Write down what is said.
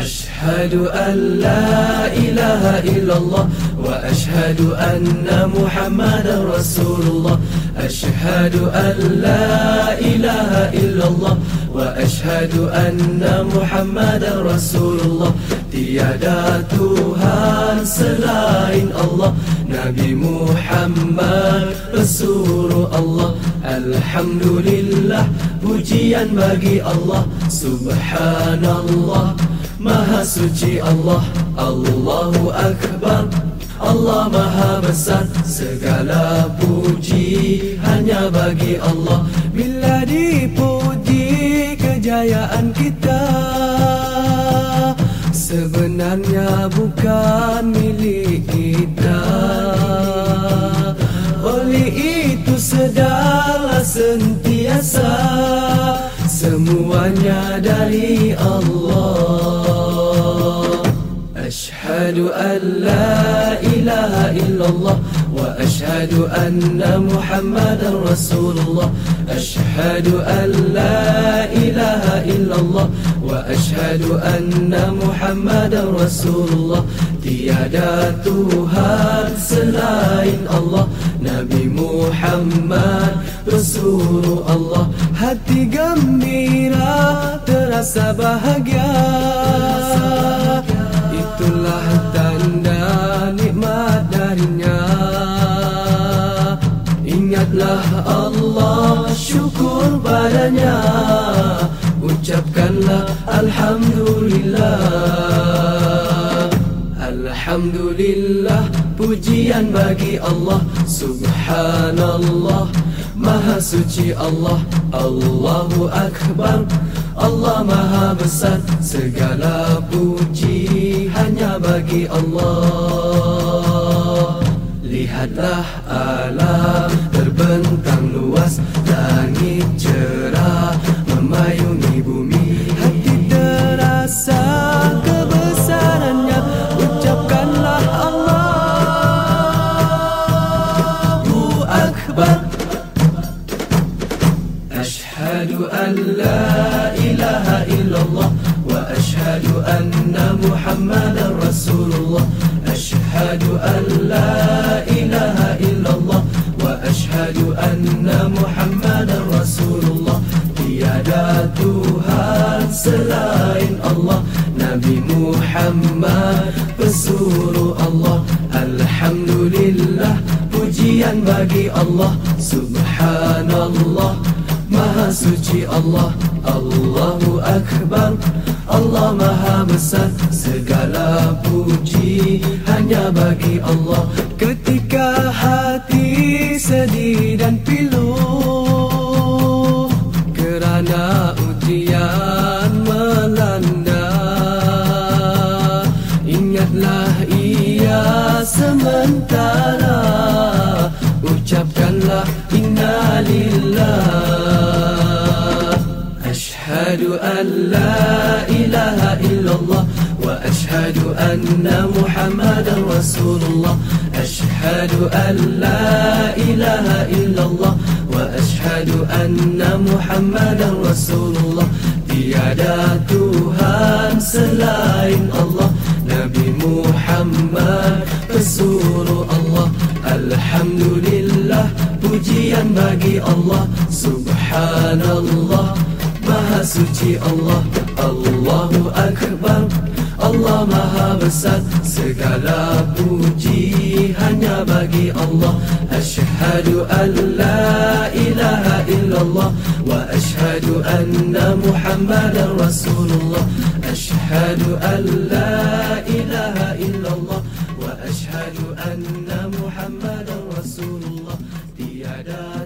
أشهد أن لا إله إلا الله وأشهد أن محمدا رسول الله أشهد أن لا إله إلا الله وأشهد أن محمدا رسول الله Tiada Tuhan selain Allah Nabi Muhammad Rasulullah Alhamdulillah Pujian bagi Allah Subhanallah Maha suci Allah Allahu Akbar. Allah Maha Besar Segala puji hanya bagi Allah. Bila dipuji kejayaan kita Sebenarnya bukan milik kita. Oleh itu sedarlah sentiasa Semuanya dari Allah أشهد أن لا إله إلا الله وأشهد أن محمدا رسول الله أشهد أن لا إله إلا الله وأشهد أن محمدا رسول الله تيادا تهاد سلاين الله نبي محمد رسول الله هاتي غميرا ترسى بهجيا Itulah tanda nikmat darinya. Ingatlah Allah syukur padanya. Ucapkanlah Alhamdulillah. Alhamdulillah Pujian bagi Allah. Subhanallah Maha suci Allah. Allahu Akbar Allah Maha besar. Segala puji hanya bagi Allah. Lihatlah alam terbentang luas. Langit cerah memayungi bumi. Hati terasa kebesarannya. Ucapkanlah Allahu Akbar. Ashhadu an la أن محمد رسول الله. أشهد أن لا إله إلا الله. وأشهد أن محمد رسول الله. قيادتها سلاين الله. نبي محمد رسول الله. الحمد لله بجيان باقي الله سبحان الله Maha suci الله. الله أكبر. Allah Maha besar. Segala puji hanya bagi Allah. Ketika hati sedih dan pilu Kerana ujian melanda Ingatlah ia sementara. Ucapkanlah inna lillah أشهد أن لا إله إلا الله وأشهد أن محمدا رسول الله أشهد أن لا إله إلا الله وأشهد أن محمدا رسول الله تيادا تهان سلايم الله نبي محمد رسول الله. الحمد لله pujian الله. سبحان الله. Maha suci Allah Allahu Akbar Allah Maha besar Segala puji hanya bagi Allah Ashhadu an la ilaha illallah Wa ashhadu anna muhammadan rasulullah Ashhadu an la ilaha illallah Wa ashhadu anna muhammadan rasulullah Tiada